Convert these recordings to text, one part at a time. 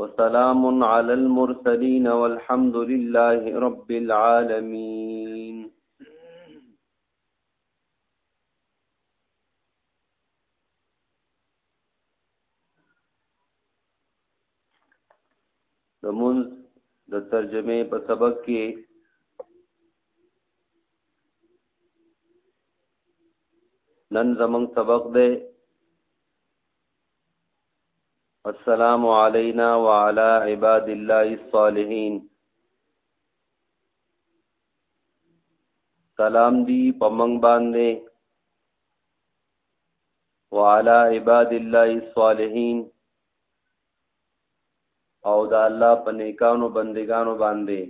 وسلام على المرسلين والحمد لله رب العالمين د مونږ د ترجمه په سبق کې نن زمنګ سبق ده والسلام علينا وعلى عباد الله الصالحين سلام دی پمنګ باندې وعلى عباد الله الصالحين او دا الله په نیکانو بندگانو باندې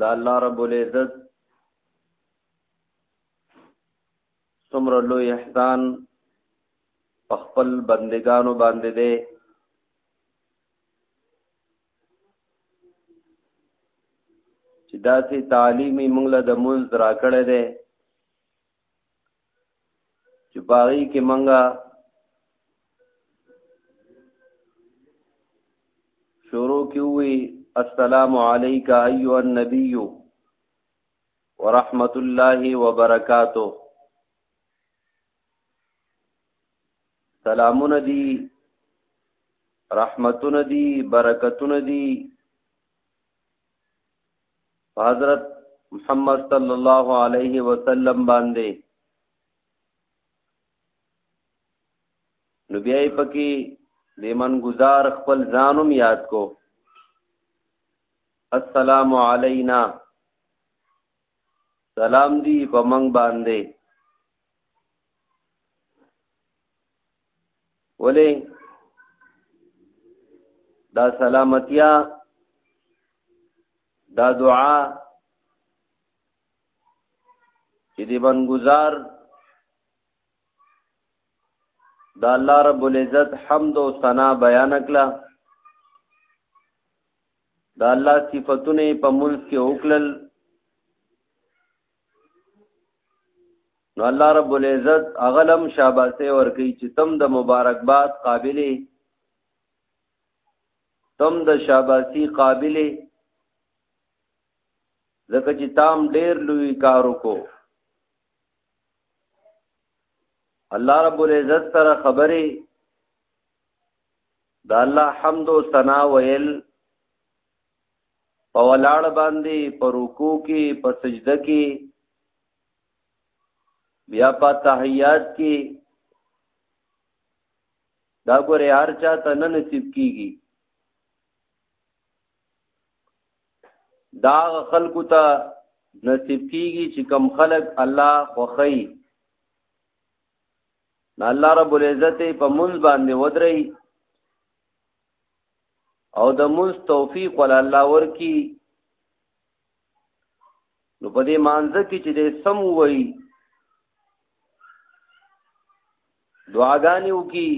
دا الله رب العزت څومره لوی احسان په خپل بندگانو باندې دی چې داسې تعلیمي موږ له د مونځ راکړی دی چې باغی کې منګه شروع کیوي السلام علیک ایو النبی ورحمت الله وبرکاته سلامونه دي رحمتونه دي برکتونه دي حضرت محمد صلی الله علیه وسلم باندې نو بیا پکې د من گزار خپل ځانم یاد کو السلام علینا سلام دی په منګ باندې ولې دا سلامتیا دا دعا چې دی بنگزار دا الله رب العزت حمد او ثنا بیان کړه دا الله صفاتونه په ملک کې وکړل نو الله رب العزت اغلم شاباسه ورکی چې تم د مبارکباد قابلې تم د شاباسی قابلې ځکه چې تام ډیر لوی کار وکړو الله رب العزت سره خبرې د الله حمد او ثنا ویل په ولاړ باندې په رکوع کې په سجده کې بیا په تحیات کې دا ګوره هر چا ته نه نصیب کیږي دا خلکو ته نصیب کیږي چې کم خلق الله خوخی الله رب العزت په منځ باندې ودري او د مونږ توفیق ول الله ورکی نو په دې مانځ کې چې د سم وای دعاګانې وکي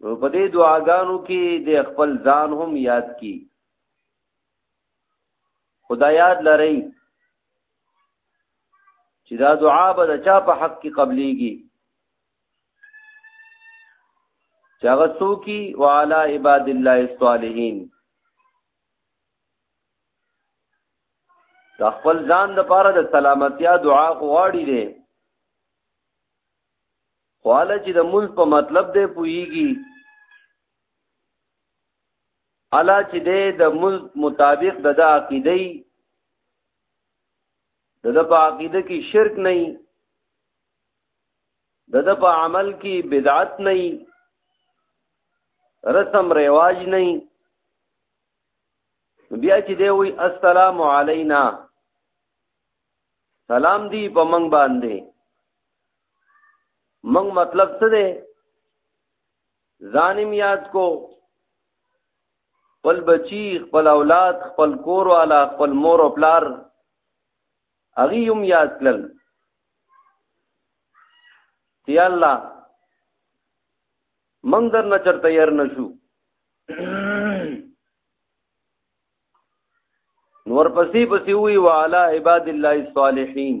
نو په دې دعاګانو کې د خپل ځان هم یاد کی خدا یاد لرئ چې دا دعا به د چا په حق کې قبليږي چاغه څوکي وعلى عباد الله الصالحين د خپل ځان د پاره د سلامتیا دعا غواړي دي خواله چې د مونږ په مطلب دی پويږي الا چې د مونږ مطابق د د عقیده د د په عقیده کې شرک نه د د په عمل کې بدعت نه رسم رواج نه بیا چې دی وی السلام علینا سلام دی په منګ باندې منګ مطلب څه دی ځانم یاد کو خپل بچی خپل اولاد خپل کور والا خپل مور او پلار هغه هم یاد کړل چې الله موږ در نه چرته ير نشو نور پسې پسې وی وعلى عباد الله الصالحين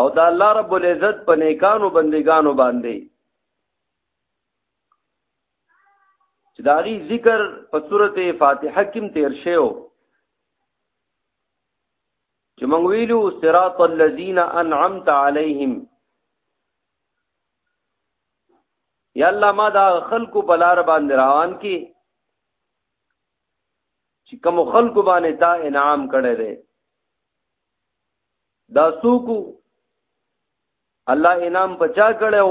او دا الله رب العزت په نیکانو بندگانو باندې چې داغي ذکر په سورته فاتحه کې تیر شیو چې موږ ویلو صراط الذین انعمت علیهم یا الله ما دا خلکو په لار باندې روان کی چې کوم خلکو باندې تا انعام کړی دی دا سوکو الله انعام پچا کړو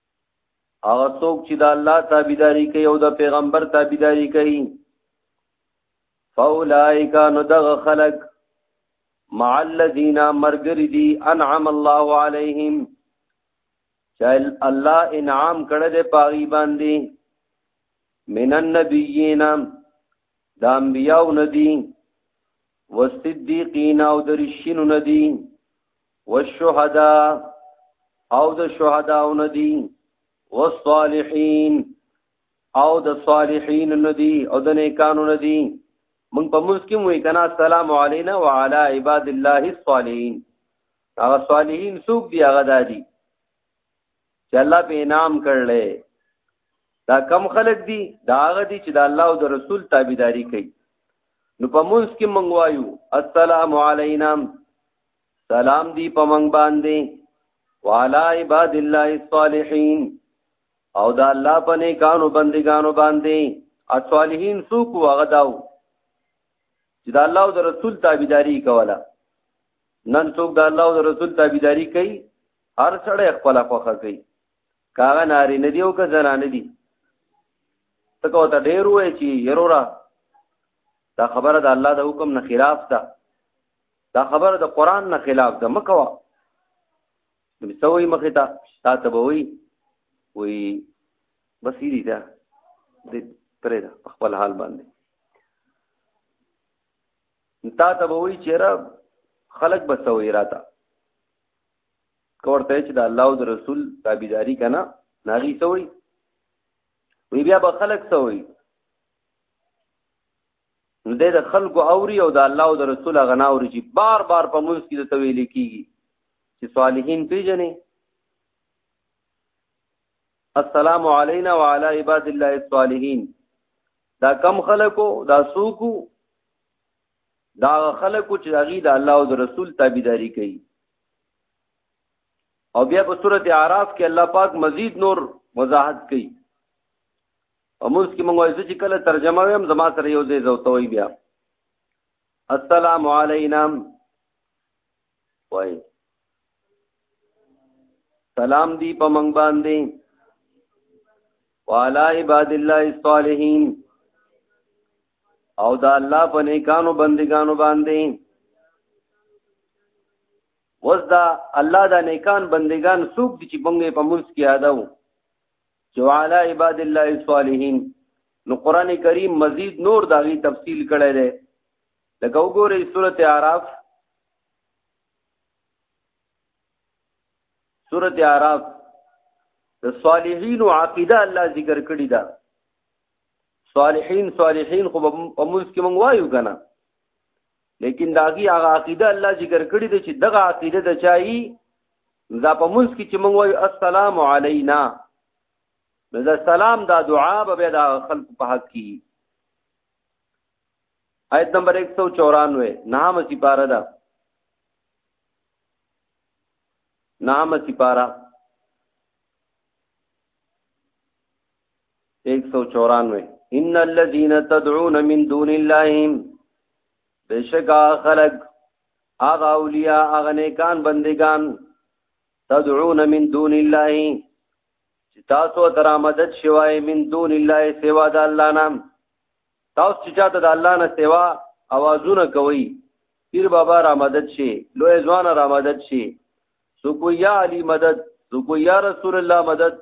هغه څوک چې د الله تابعداري کوي او د پیغمبر تابعداري کوي فاولائک نو دغه خلق مع الذین مرګری دی انعم الله علیهم چل الله انعام کړه دې پاغي باندې من النبیین د انبیاء ندی والصدیقین او درشین ندی والشهداء او د شهداء ندی والصالحین او د صالحین ندی او د نیکانو ندی من په موږ کې وې کنا السلام علینا وعلى عباد الله الصالحین هغه صالحین څوک دی هغه دادی چې الله په انعام کړلې دا کم خلق دی دا هغه دی چې د الله او د رسول تابعداري کوي نو په موږ کې منغوایو السلام علینا سلام دی په منګ باندې وعلى عباد الله الصالحين او دا الله په نیکانو بندګانو باندې اصالحین سوق وغداو چې دا الله او د رسول تابعداري کوله نن څوک دا الله او د رسول تابعداري کوي هر سړی خپل خوخه کوي کاغه ناری نه دی او که زنانه دی ته کو ته ډیر وای چې يرورا دا خبره د الله د حکم نه خلاف ده دا خبره د قران نه خلاف ده مکوا نو سوي مخه تا تا ته وي وي بصيري ده د پرې ده خپل حال باندې تا ته وي چې را خلق بسوي راته کوړته چې د الله او د رسول تابعداري کنه ناغي سوي وی بیا به خلق سوي نو دی د خلکو اوري او د الله او د رسول هغه نه اوري چې بار بار په مونځ کې درته ویل کېږي چې صالحین پېژنې السلام علینا وعلى عباد الله الصالحین دا کم خلکو دا سوکو دا خلکو چې هغه د الله او د رسول تابعداري کوي او بیا په سورته اعراف کې الله پاک مزید نور وضاحت کوي او موږ کې موږ وایو چې کله ترجمه ویم زما سره یو ځای زوتوي بیا السلام علینا وای سلام دی په منګ باندې والا عباد الله الصالحین او دا الله په نیکانو بندگانو باندې وز دا الله دا نیکان بندگان څوک دي چې بنګې په ملک کې یادو جو علی عباد الله الصالحین نو قران کریم مزید نور داغي تفصیل کړی دی لکه وګورئ سورته اعراف سورته اعراف د صالحین او عقیده الله ذکر کړی دا صالحین صالحین خو په موږ کې مونږ وایو کنه لیکن داغي هغه عقیده الله ذکر کړی دی چې دغه عقیده د چای دا په منځ کې چې موږ وایو السلام علینا نو دا سلام دا دعا به دا خلق په حق کی آیت نمبر 194 نام سپاره دا نام سپاره 194 ان الذين تدعون من دون الله بشکا خلق اغا اولیاء اغا نیکان بندگان تدعون من دون الله چې تاسو تر مدد شوای من دون الله سوا د الله نام تاسو چې چاته د الله نه سوا اوازونه کوي پیر بابا را مدد شي لوی ځوان را مدد شي سکویا علی مدد سکویا رسول الله مدد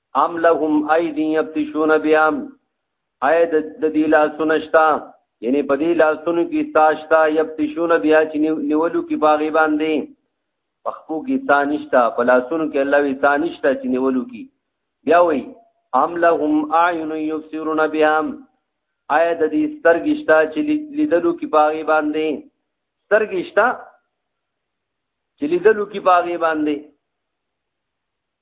ام لهم ایدی یبتشون بیام آیا د دې لاسونه شته یعنی په دې لاسونو کې ساشتا یبتشون بیا چې نیولو کې باغی باندې پخپو کې سانشتا په لاسونو کې الله وی سانشتا چې نیولو کې بیا وی ام لهم اعین یبصرون بها آیا د دې سترګشتا چې لیدلو کې باغی باندې سترګشتا چې لیدلو کې باغی باندې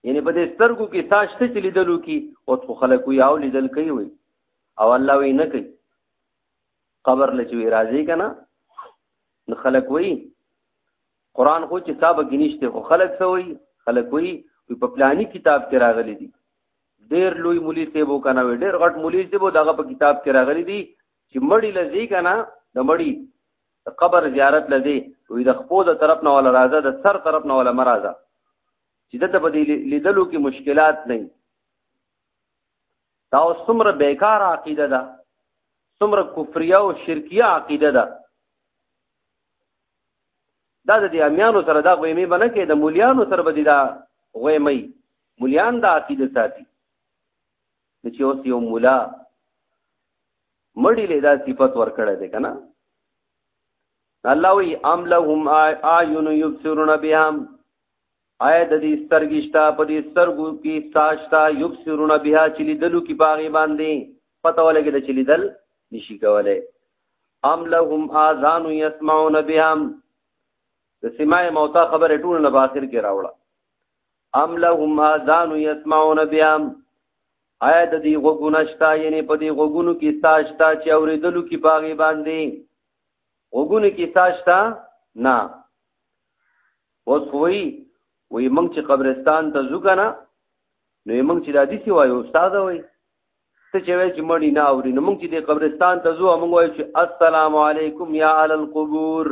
یعنی په دې سترګو کې تاشته چې لیدلو کې او خو خلکو یې او لیدل کوي وي او الله وی نه کوي قبر لچوي راځي کنه نو خلک وی قران خو چې صاحب کې نشته خو خلک سوي خلک وی په پلاني کتاب کې راغلي دي ډیر لوی مولوی ته وو کنه ډیر غټ مولوی ته وو دغه په کتاب کې راغلي دي چې مړی لذي کنه د مړی د قبر زیارت لدی وی د خپو د طرف نه ولا راځه د سر طرف نه ولا مرزه چې دته په دې لیدلو کې مشکلات نه دا څومره بیکار عقیده ده څومره کفریه او شرکیه عقیده ده دا د دې امیانو سره دا غوېمې بنه کې د مولیانو سره به دا غوېمې مولیان دا عقیده ساتي چې اوس یو مولا مړی له دا صفت ورکړی دی کنه الله وی ام لهم اعین یبصرون بها آیا د دې سترګشتا په دې سترګو کې ساشتا یبصرون بها چې لیدلو کې باغې باندې پته ولګي د چې لیدل نشي کولای ام لهم اذان یسمعون بها د سماع موتا خبره ټول نه باخر کې راوړه ام لهم اذان يسمعون بها آیا د دې غوګونه شتا یعنی په دې غوګونو کې ساشتا چې اوریدلو کې باغی باندې غوګونه کې ساشتا نه اوس وی وی موږ چې قبرستان ته ځو کنه نو موږ چې د دې سی وایو استاد وای ته چې وای چې مړی نه اوري نو موږ چې د قبرستان ته ځو موږ وایو چې السلام علیکم یا علی القبور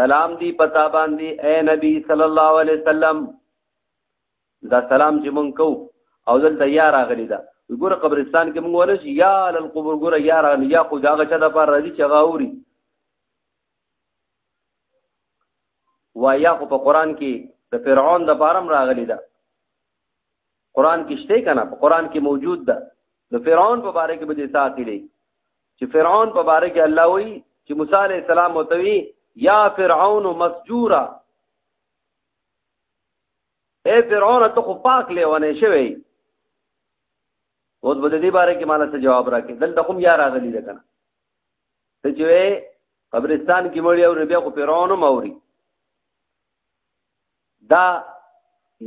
سلام دی پتا باندې اے نبی صلی الله علیه وسلم دا سلام چې مونږ کو او دلته یا راغلی دا ګوره قبرستان کې مونږ ورش یا لل قبر ګوره یا راغلی یا خو داغه چا د پر راځي چې غاوري و یا خو په قران کې د فرعون د بارم راغلی دا قران کې شته کنه په قران کې موجود ده د فرعون په باره کې به دې ساتلې چې فرعون په باره کې الله وایي چې موسی عليه السلام وتوي یا فرعون مسجورا اے فرعون ته خو پاک لیونه شوی اوس بده دې باره کې مال څه جواب راکې دلته کوم یا راغلی ده کنه ته چې قبرستان کې مړی او بیا خو فرعون موري دا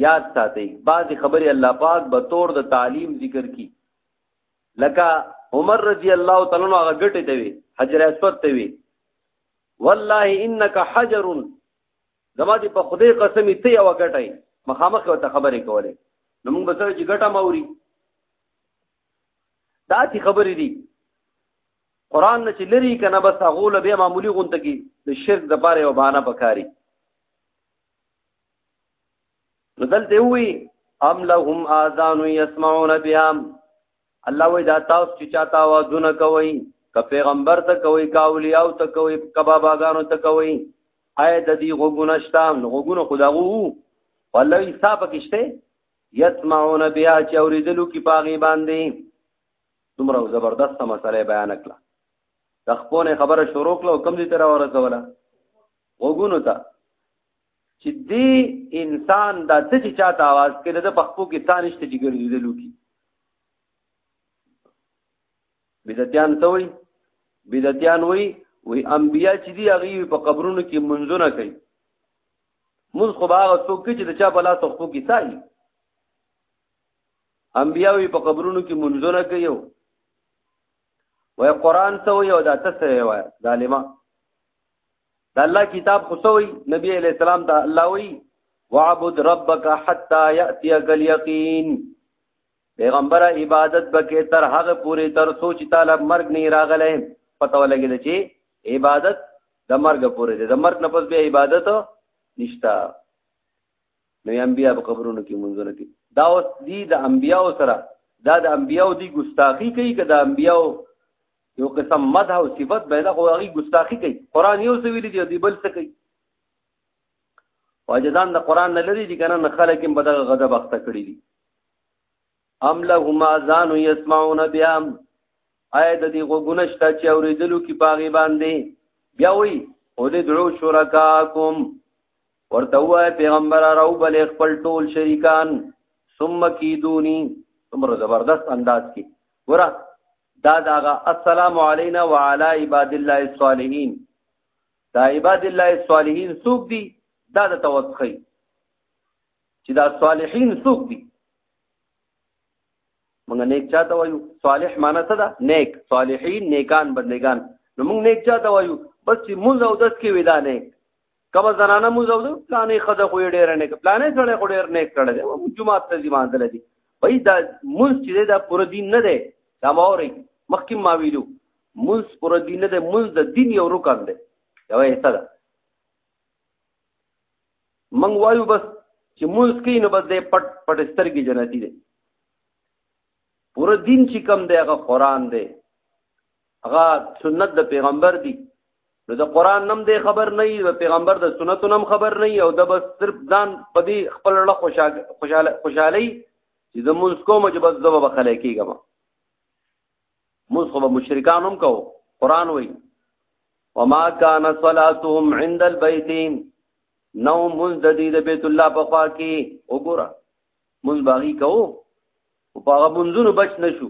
یاد ساتي بعضی خبرې الله پاک به تور د تعلیم ذکر کی لکه عمر رضی الله تعالی عنہ هغه ګټه دی حجر اسود ته وی والله انك حجر زما دې په خدای قسم ته یو غټای مخامخ ته خبرې کولې نو موږ به سره چې غټه موري دا چې خبرې دي قران نه چې لري کنه بس غول به معمولی غونته کې د شرک د پاره یو بهانه پکاري دلته وی ام لهم اذان يسمعون بها الله وی دا تاسو چې چاته وازونه کوي که پیغمبر ته کوي که اولیاء ته کوي که باباګانو ته کوي آیا د دې غوګونه شته غوګونه خداغو والله حساب کېشته يسمعون بها چې اوریدلو کې پاغي باندې دومره زبردست مسله بیان کړه د خپل خبره شروع کړه کوم دي تر ورسوله وګونو ته چې دی انسان دا ته چې چاته आवाज کړي د پخپو کې تانشته چې ګرځیدلو کی بدعتيان ته وي بدعتيان وي وي انبيیا چې دی هغه په قبرونو کې منځونه کوي موږ خو باغ څوک چې د چا په لاس خو کې سای انبيیا وي په قبرونو کې منځونه کوي وای قران ته وي او دا ته وي ظالما دا الله کتاب خصوي نبی علیہ السلام ته الله وی وعبد ربک حتا یاتیک الیقین پیغمبر عبادت بکې تر هغه پوری تر سوچ تعالی مرګ نه راغله پته ولګی چې عبادت د مرګ پوری دی د مرګ نه پس به عبادت نشتا نو انبیا په قبرونو کې منځونه کې دا اوس دی د انبیاو سره دا د انبیاو دی ګستاخی کوي که د انبیاو یو قسم مدح او صفت به دا خو هغه ګستاخی کوي قران یو څه ویلي دی دی بل څه کوي واجدان د قران نه لري دي کنه نه خلک هم بدغه غضب اخته کړی دي ام لهم اذان يسمعون بها اي د دې غوګونه شته چې اوریدلو کې پاغي باندې بیا وی او دې درو شرکاکم ورته وای پیغمبر راو بل خپل ټول شریکان ثم کیدونی تمره زبردست انداز کې ګوره دا داغه السلام علینا وعلى عباد الله الصالحین دا عباد الله الصالحین څوک دي دا د توسخی چې دا صالحین څوک دي موږ نیک چاته وایو صالح معنی څه ده نیک صالحین نیکان بندگان نو موږ نیک چاته وایو بس چې موږ او دس کې ودا نیک کوم زنانه موږ او پلانې خزه خو ډېر نه کې پلانې سره خو ډېر نه کړل دی او جمعه ته ځي مانځل دي وای دا موږ چې دا پر دین نه دی دا موري مخکې ما ویلو موږ پر دین نه دی موږ د دین یو رکن دی یو حصہ ده موږ وایو بس چې موږ کې نه بس دې پټ پټ سترګې جنتی دي پر دین چې کم دی هغه قران دی هغه سنت د پیغمبر دی نو د قران نم دی خبر نه وي د پیغمبر د سنتو نم خبر نه وي او د بس صرف ځان په دې خپل له خوشاله خوشالي چې د مونږ کوم چې بس زما بخلې کیږم مونږ خو مشرکان هم کو قران وایي وما كان صلاتهم عند البيت نو مونږ د دې د بیت الله په خوا کې وګوره مونږ باغی کو او په هغه مونږونو بچ نشو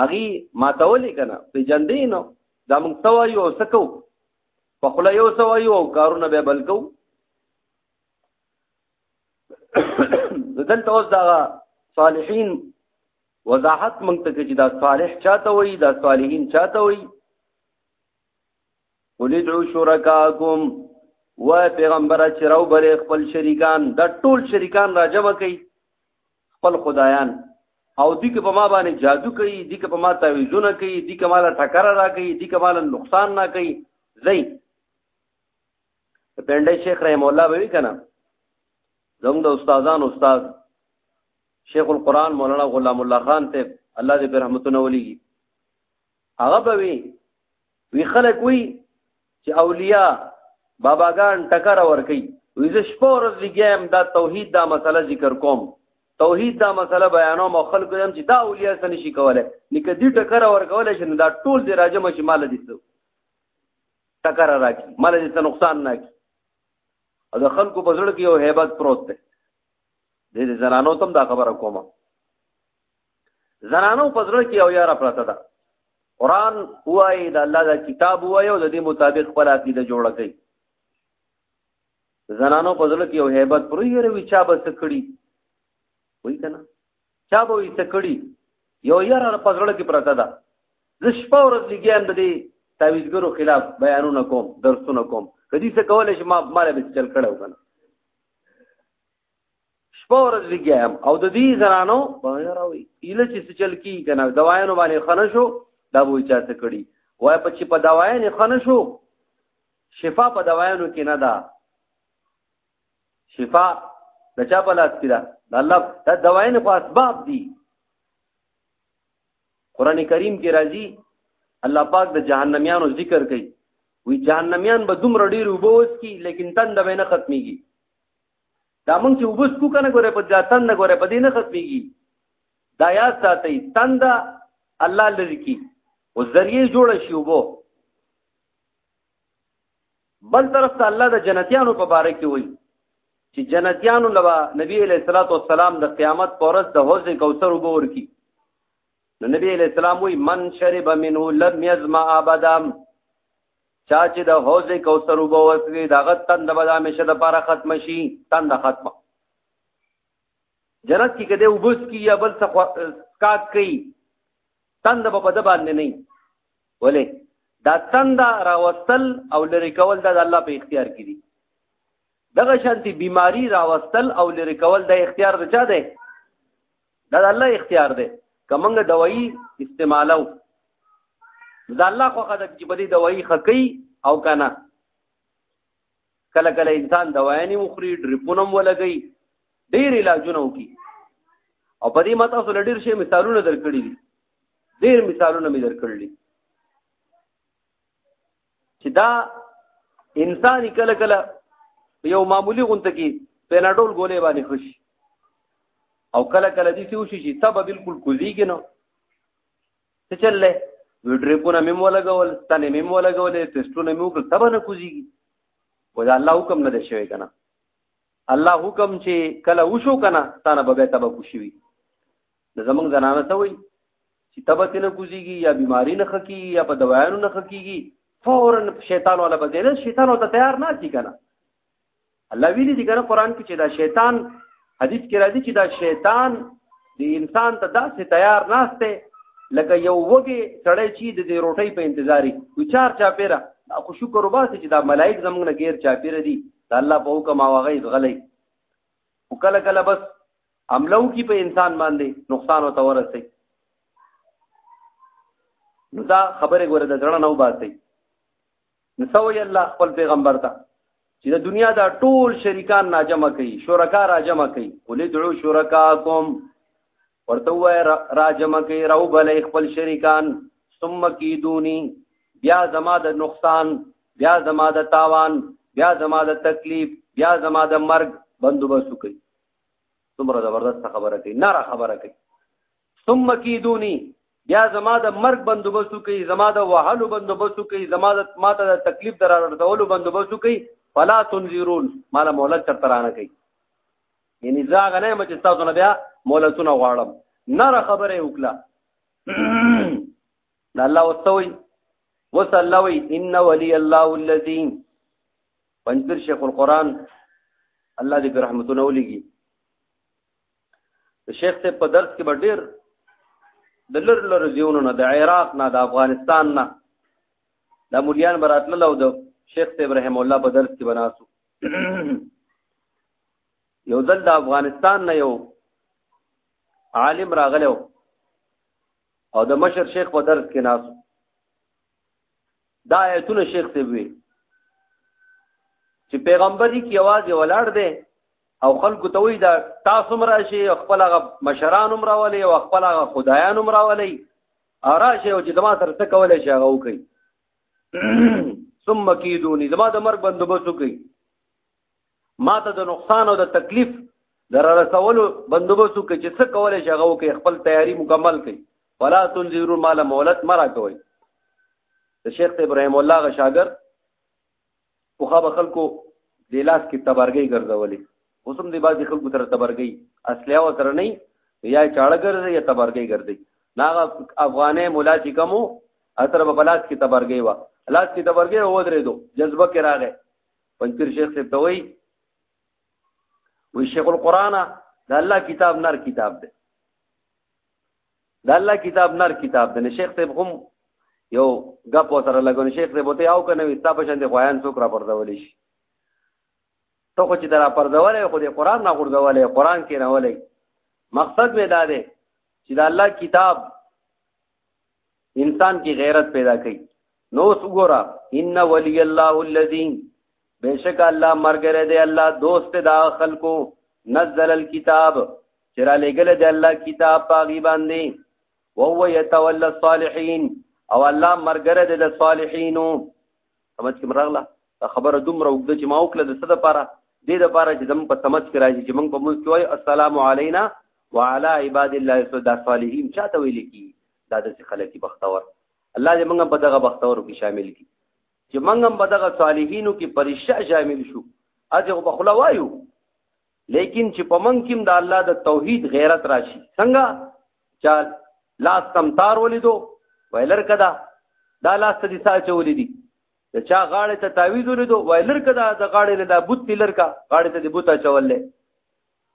هغه ماتولې کنه پیجندې نو دا موږ توایو او سکو په خله یو سوایو او کارونه به بل کو دلته اوس دا صالحین وضاحت موږ ته چې دا صالح چاته وای دا صالحین چاته وای ولدعو شرکاکم و پیغمبر چې راو بلې خپل شریکان د ټول شریکان راجمه کوي خپل خدایان او دي که په ما باندې جادو کوي دي که په ما تعویذونه کوي دي که مال ټکر را کوي دي که مال نقصان نه کوي زي پنده شیخ رحم الله به کنه زموږ د استادان استاد شیخ القرآن مولانا غلام الله خان ته الله دې په رحمتونو ولېږي هغه به وی وی خلک وی چې اولیاء باباګان ټکر ور کوي وی زه شپه ورځ لګیم دا توحید دا مسله ذکر کوم توحید دا مسله بیانوم او خلکو هم چې دا اولیاء څه نشي کولای نکه دې ټکر ور کولای شي دا ټول دې راجم شي مال دې څه ټکر راکړي مال دې څه نقصان نه کوي او د خلکو په زړه کې یو hebat پروت دی دې زنانو تم دا خبره کومه زنانو پزړه کې او یاره پرته ده قران وای د الله د کتاب وای او د دې مطابق خپل عقیده جوړ کړي زنانو پزړه کې او hebat پر یره وی چا بس کړي وای کنه چا به وی تکړي یو یاره پزړه کې پرته ده زه شپه ورځ لګیان د دې تعویذګرو خلاف بیانونه کوم درسونه کوم کدی څه کول شي ما مال به چل کړو کنه شپه ورځ لګیایم او د دې زنانو په راوي اله چې چل کی کنه دوايانو باندې خنه شو دا وای چا څه کړي وای په چې په دوايانې خنه شو شفا په دوايانو کې نه ده شفا د چا په لاس کې ده د الله د دوايانې خو اسباب دي قران کریم کې راځي الله پاک د جهنميانو ذکر کوي وی جهنميان به دوم رډي روبوس کی لیکن تند به نه ختميږي دا مونږ چې وبس کو کنه ګوره په دا تند ګوره په دې نه ختميږي دا یاد ساتي تند الله لری کی او ذریعہ جوړ شي وبو بل طرف ته الله د جنتیانو په باره کې وایي چې جنتیانو لوا نبی علیہ الصلوۃ والسلام د قیامت پورز د حوض کوثر وګور کی نو نبی علیہ السلام وی من شرب منه لم یظما ابدا چا چې د حوض کوثر وبو وسګي داغه تند به همیشه د پاره ختم شي تند ختمه جنت کې کده وبس کی یا بل څه کاک کوي تند به په د باندې نه ولې دا تند راوستل او لری کول د الله په اختیار کې دي دغه شانتي بیماری راوستل او لری کول د اختیار رچا ده دا د الله اختیار دی که موږ دوایي استعمالو دا الله خو خدای چې په دې دوایي خکې او کنه کله کله انسان دوايانې وخوري ډریپونه ولګي ډېر علاجونه وکي او په دې ماته سره ډېر شي مثالونه درکړي دي ډېر مثالونه مې درکړلي چې دا انسان کله کله یو معمولی غونته کې پیناډول ګولې باندې خوشي او کله کله دې سوشي چې تب بالکل کوزيږي نو څه چللې وډریپونه مې مولګول ستنې مې مولګولې ټیسټونه مې وکړ تب نه کوزيږي ودا الله حکم نه دی شوی کنه الله حکم چې کله وشو کنه ستانه به تب کوشي وي د زمنګ زنانه ته وي چې تبت نه کوزيږي یا بیماری نه خکېږي یا په دوايانو نه خکېږي فورا شیطان ولا بدل شیطان او ته تیار نه شي کنه الله ویلي دي کنه قران کې چې دا شیطان حدیث کې راځي چې دا شیطان د انسان ته داسې تیار ناشته لکه یو وګي سړی چې د دې روټۍ په انتظاري وي چار چا پیرا خو شکر وباسي چې دا ملائک زمونږ نه غیر چا پیرا دي دا الله په حکم او غي غلې وکله کله بس حمله وکړي په انسان باندې نقصان او تورسي نو دا خبره ګوره د ځړه نه وباسي نو سوي الله خپل پیغمبر ته چې د دنیا دا ټول شریکان ناجم کوي شرکا راجم کوي قل ادعوا شرکاکم ورته وای راجم کوي راو بل خپل شریکان ثم کیدونی بیا زما د نقصان بیا زما د تاوان بیا زما د تکلیف بیا زما د مرګ بندوبست کوي څومره زبردست خبره کوي ناره خبره کوي ثم کیدونی بیا زما د مرګ بندوبست کوي زما د وهلو بندوبست کوي زما د ماته د تکلیف در رسولو بندوبست کوي فلا تنذرون مال مولت تر ترانه کوي یعنی زاغ نه مچ تاسو نه بیا مولتونه غواړم ناره خبره وکړه الله وتوي وصلوي ان ولي الله الذي پنځپیر شیخ القرآن الله دې په رحمتونه ولېږي د شیخ صاحب په درس کې به ډېر د لر لر زیونو نه د عراق نه د افغانستان نه د مولیان براتل او د شیخ صاحب رحم الله په درس کې بناسو یو ځل د افغانستان نه یو عالم راغلو او د مشر شیخ په درس کې ناسو دا آیتونه شیخ ته وی چې پیغمبر یې کی आवाज ولاړ دی او خلکو ته وی دا تاسو مراشي خپل غ مشران مراولي او خپل غ خدایان مراولي اراشه او چې دما سره څه کولای شي هغه وکي ثم کیدونی دما د مرګ بندوبست وکي ما ته د نقصان او د تکلیف در رسولو بندوبست وکړي چې څه کولای شي هغه وکړي خپل تیاری مکمل کړي ولا تنذروا مال مولت مرا کوي د شیخ ابراهیم الله غ شاګرد خو خا به خلکو د لاس کې تبرګي ګرځولې اوس هم د بعضې خلکو سره تبرګي اصلي او سره نه یا چاړه ګرځي یا تبرګي ګرځي ناغه افغانې مولا چې کومو اثر په بلاس کې تبرګي وا لاس کې تبرګي و درې دو جذبه کې راغې پنځیر شیخ څه توي وی شیخ القرآن دا الله کتاب نر کتاب دی دا الله کتاب نر کتاب دی نه شیخ صاحب هم یو غپ سره لګون شیخ صاحب ته او کنه وي تاسو شان دي خوان څوک را پردول شي ته خو چې درا پردول خو دې قرآن نه غردول قرآن کې نه ولې مقصد مې دا دی چې دا الله کتاب انسان کې غیرت پیدا کوي نو وګوره ان ولی الله الذی بیشک الله مرګره دی الله دوست دا خلکو نزل الكتاب چرا لګل دی الله کتاب پاغي باندې وهو يتولى الصالحين او الله مرګره دی د صالحینو سمج کې مرغله دا خبره دومره وګده چې ما وکړه د څه د پاره دې د پاره چې زم په سمج کې راځي چې موږ په موږ کې وای السلام علینا وعلى عباد الله الصالحین چاته ویل کی دا د خلک بختور الله دې موږ په دغه بختور کې شامل کی چې موږ هم په دغه صالحینو کې پرشا شامل شو اځه په خلا وایو لیکن چې په من کې د الله د توحید غیرت راشي څنګه چې لاس کم تار ولیدو ویلر کدا دا لاس ته دي ساچ ولیدي د چا غاړه ته تعویذ ولیدو ویلر کدا د غاړه نه د بوت تلر کا غاړه ته د بوت چولې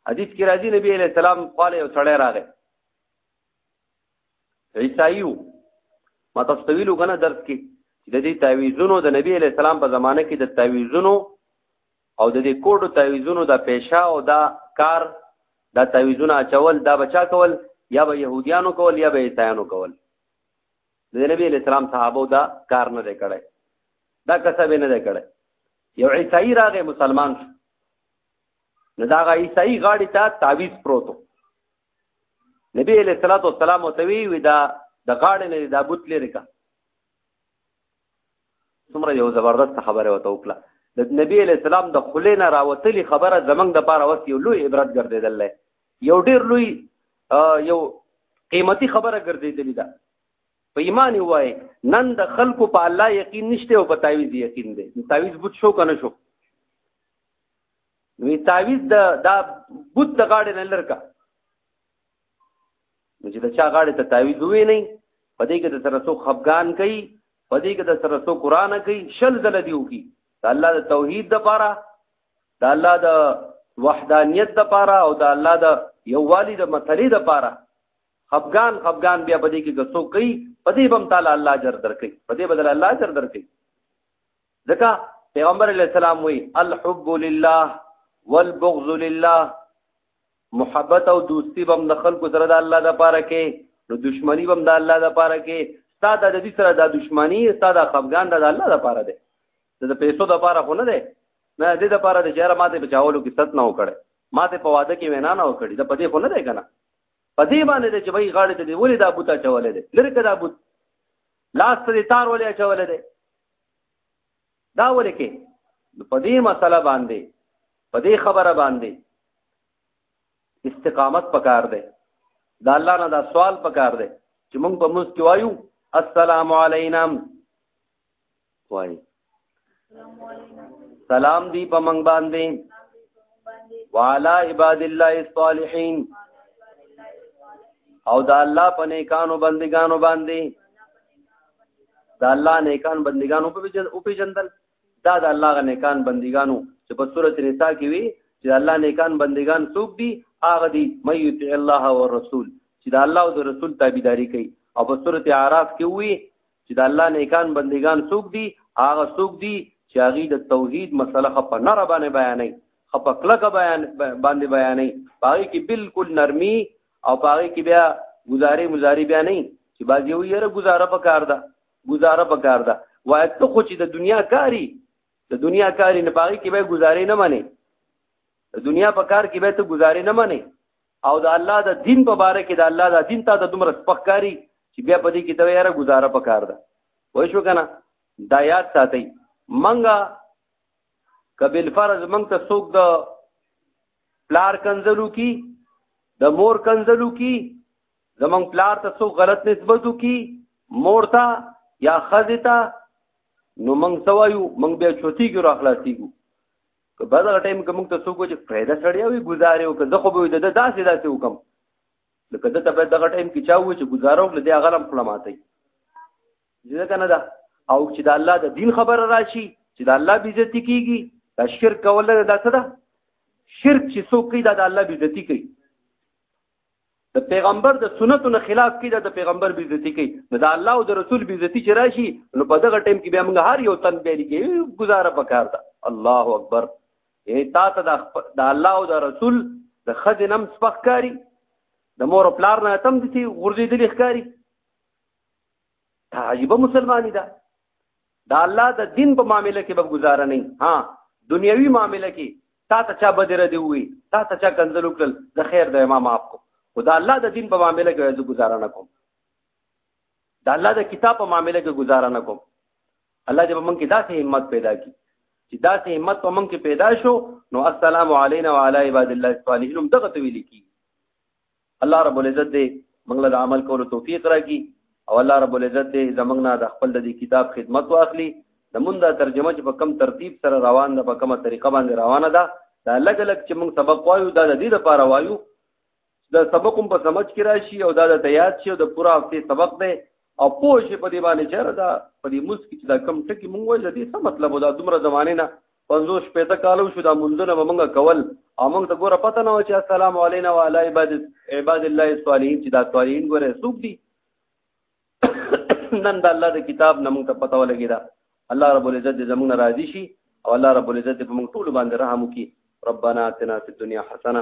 حدیث کې راځي نبی علیہ السلام خاله او سړی راغی عیسایو ما تاسو ته ویلو کنه درس کې د دې تعویذونو د نبی علیہ السلام په زمانه کې د تعویذونو او د دې کوډو تعویزونو دا پیشه او دا کار دا تعویزونه اچول دا بچا کول یا به يهوديانو کول یا به عیسایانو کول د نبی اسلام صحابه دا کار نه کړي دا کسب نه کړي یو عیسائی راغی مسلمان شو نو دا غا عیسائی غاړي ته تعویز پروتو نبی علیہ الصلوۃ والسلام او توی وی دا د غاړې نه دا بوت لري کا څومره یو زبردست خبره وته وکړه د نبی علی السلام د خلې نه راوتلی خبره زمنګ د پاره وس یو لوی عبرت ګرځیدل یو ډیر لوی یو قیمتي خبره ګرځیدلی ده په ایمان وای نن د خلکو په الله یقین نشته او په تعویز یقین دی تعویز بوت شو کنه شو نو تعویز د دا بوت د غاړې نه لرکا نو چې د چا غاړې ته تعویذ وې نه په دې کې د سره څوک خفغان کوي په دې کې د سره څوک قران کوي شل دل دیو کی د الله د توحید د پاره د الله د وحدانیت د پاره او د الله د یووالي د مسلې د پاره خفغان خفغان بیا په دې کې ګسو کوي په دې بم تعالی الله اجر درکې په دې بدل الله اجر درکې ځکه پیغمبر علی السلام وی الحب لله والبغض لله محبت او دوستی بم د خلکو سره د الله د پاره کې نو دشمنی بم د الله د پاره کې ستا د دې سره د دشمنی ستا د خفغان د الله د پاره ده د پیسو د پاره خو نه ده نه دې د پاره د چیرې ماته بچاولو کې ست نه وکړي ماته په واده کې وینا نه وکړي د پدې خو نه ده کنه پدې باندې چې وای غاړې ته دی ولې دا بوتا چولې ده لری کدا بوت لاس ته تار ولې چولې ده دا ورکه په دې مسله باندې په دې خبره باندې استقامت پکار دی دا الله نه دا سوال پکار دی چې موږ په موږ کې وایو السلام علینا وای سلام دی په موږ باندې وعلى عباد الله الصالحين او دا الله په نیکانو بندگانو باندې دا الله نیکان بندگانو په وجه او په جندل دا د الله غ نیکان بندگانو چې په سورۃ النساء کې وی چې الله نیکان بندگان څوک دي هغه دي مې یطع الله او رسول چې د الله او د رسول تابعداري کوي او په سورۃ اعراف کې وی چې د الله نیکان بندگان څوک دي هغه څوک دي چې هغه د توحید مسله خپ نه را باندې بیانې خپ کلک بیان باندې بیانې پای کې بالکل نرمي او پاره کې بیا گزارې مزارې بیا نه چې باز یو یره گزاره په کار ده گزاره په کار ده وای ته خو چې د دنیا کاری د دنیا کاری نه پاره کې به گزارې نه منې د دنیا په کار کې به ته گزارې نه منې او د الله د دین په باره کې د الله د دین ته د دومره سپخکاری چې بیا په دې کې ته یاره گزاره په کار ده وای شو کنه دا یاد ساتي منګه کبل فرض منګ ته څوک د پلار کنزلو کی د مور کنزلو کی زمنګ پلار ته څو غلط نسبتو کی مور ته یا خزه ته نو موږ سوایو موږ بیا چوتی کې را خلاصيږو که بعد ټایم کې موږ ته څوک چې پیدا سړی وي گزارې او که زه خو به د داسې داسې وکم لکه دته په دغه ټایم کې چا و چې گزارو له دې غلم خپل ماته ځکه نه ده او چې د الله د دین خبره راشي چې د الله بیزتی کیږي دا شرک کول دا څه ده شرک چې څوک کوي دا د الله بیزتی کوي د پیغمبر د سنتو نه خلاف کوي دا د پیغمبر بیزتی کوي نو د الله او د رسول بیزتی چې راشي نو په دغه ټیم کې بیا موږ هر یو تن بیل کې گزاره پکار ده الله اکبر ای تا ته د الله او د رسول د خځې نم سپخکاری د مور او پلار نه تم دي غورځېدلې ښکاری دا عجیب مسلمانی ده دا الله د دین په معاملې کې به گزاره نه ها دنیوي معاملې کې تا ته چا بدره دی وی تا ته چا کنزل وکړل د خیر د امام اپ کو خدا الله د دین په معاملې کې زه گزاره نه کوم دا الله د کتاب په معاملې کې گزاره نه کوم الله دې موږ کې داسې همت پیدا کړي چې داسې همت په موږ کې پیدا شو نو السلام علینا وعلى عباد الله الصالحین دغه ته ویل کی الله رب العزت دې موږ له عمل کولو توفیق راکړي او الله رب العزت دې زمنګ نه د خپل د کتاب خدمت واخلي د مونږه ترجمه چې په کم ترتیب سره روان ده په کومه طریقه باندې روانه ده دا لګ لګ چې مونږ سبق وایو دا د دې لپاره وایو د سبق هم په سمج کې راشي او دا د تیاد شي او د پوره هفته سبق دی او پوه شي په دې باندې چې دا په دې موس کې چې دا کم ټکی مونږ وایي دې څه مطلب دا دومره زمانه نه پنځوس شپېته کالو شو دا مونږونه به مونږ کول او مونږ ته ګوره پته نه و چې السلام علینا و علی عباد عباد الله الصالحین چې دا صالحین ګوره څوک دي نن دا الله د کتاب نه مونږ ته پته ولګی دا الله رب العزت دې زمونږ راضي شي او الله رب العزت دې په مونږ ټول باندې رحم وکړي ربنا اتنا فی الدنیا حسنه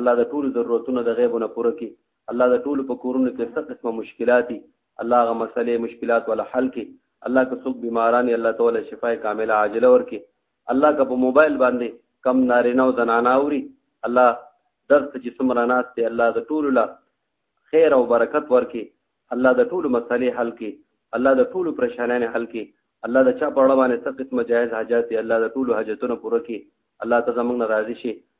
الله د ټولو ضرورتونه د غیبو نه پوره کړي الله د ټولو په کورونو کې څه قسمه مشکلات دي الله هغه مسلې مشکلات ولا حل کړي الله که څوک بیماران الله تعالی شفای کامله عاجله ورکړي الله که په موبایل باندې کم نارینه او زنانه اوري الله درس چې څومره ناس دی الله د ټولو لا خیر او برکت ورکړي الله د ټولو مسلې حل کړي الله د ټولو پریشانانه حل کړي الله د چا په اړه باندې څه قسمه جایز حاجات دی الله د ټولو حاجتونو پوره کړي الله ته زمونږ راضي شي